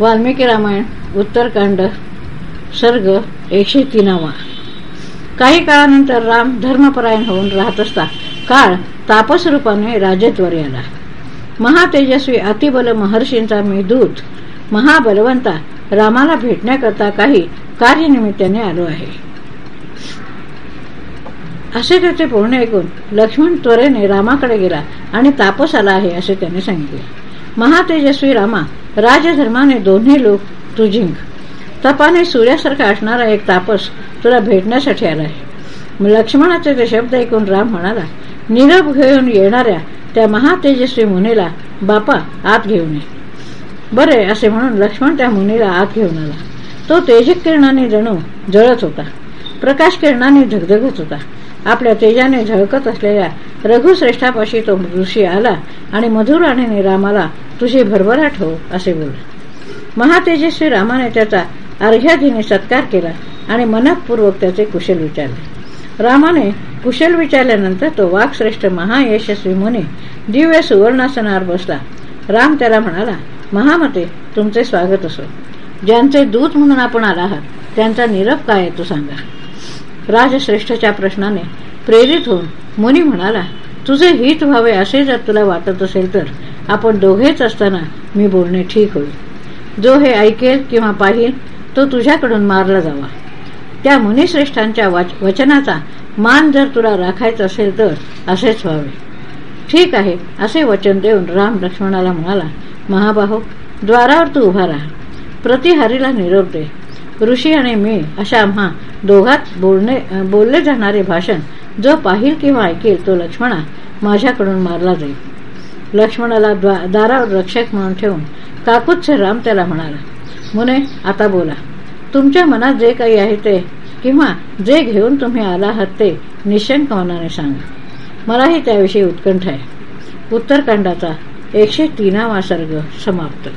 वाल्मिकी रामायण उत्तरकांड सर्ग एकशे तीनावा काही काळानंतर राम धर्मपरायण होऊन राहत असता काळ तापस रूपाने राजद्वारी आला महातेजस्वी अतिबल महर्षींचा मी दूत महाबलवंता रामाला भेटण्याकरता काही कार्यनिमित्ताने आलो आहे. असे त्याचे पूर्ण ऐकून लक्ष्मण त्वरेने रामाकडे गेला आणि तापस आला आहे असे त्याने सांगितले. महातेजस्वी रामा राजधर्माने दोन्ही लोक तुझिंक तपाने सूर्यासारखा असणारा एक तापस तुला भेटण्यासाठी आला आहे. लक्ष्मणाचे ते शब्द ऐकून राम म्हणाला निरब घेऊन येणाऱ्या त्या महातेजस्वी मुनीला बापा आत घेऊन ये. बरे असे म्हणून लक्ष्मण त्या मुनीला आत घेऊन आला. तो तेजक किरणाने जणू जळत होता. प्रकाश किरणाने धगधगत होता. आपल्या तेजाने झळकत असलेल्या रघुश्रेष्ठापाशी तो ऋषी आला आणि मधुराणीने रामाला तुझी भरभराट हो असे बोलले. महातेजस्वी रामाने त्याचा अर्घ्याधीने सत्कार केला आणि मनपूर्वक त्याचे कुशल विचारले. रामाने कुशल विचारल्यानंतर तो वाघश्रेष्ठ महायशस्वी मुनी दिव्य सुवर्णासनावर बसला. राम त्याला म्हणाला महामते तुमचे स्वागत असो. ज्यांचे दूत म्हणून आपण आला आहात त्यांचा निरप काय आहे तो सांगा. राजश्रेष्ठच्या प्रश्नाने प्रेरित होऊन मुनी म्हणाला तुझे हित व्हावे असे जर तुला वाटत असेल तर आपण दोघेच असताना मी बोलणे ठीक होईल. जो हे ऐकेल किंवा पाहिल तो तुझ्याकडून मारला जावा त्या मुनिश्रेष्ठांच्या वचनाचा मान जर तुला राखायचा असेल तर असेच व्हावे. ठीक आहे असे वचन देऊन राम लक्ष्मणाला म्हणाला महाबाहो द्वारावर तू उभा राहा. प्रतिहारीला निरोप दे. ऋषी आणि मी अशा आम्हा दोघात बोलणे बोलले जाणारे भाषण जो पाहिल किंवा ऐकेल तो लक्ष्मणा माझ्याकडून मारला जाईल. लक्ष्मणाला दारावर रक्षक म्हणून ठेवून काकुत्स राम त्याला म्हणाला मुने आता बोला. तुमच्या मनात जे काही आहे ते किंवा जे घेऊन तुम्ही आला आहात ते निशंक मनाने सांगा. मलाही त्याविषयी उत्कंठ आहे. उत्तरकांडाचा एकशे तीनावा सर्ग समाप्त.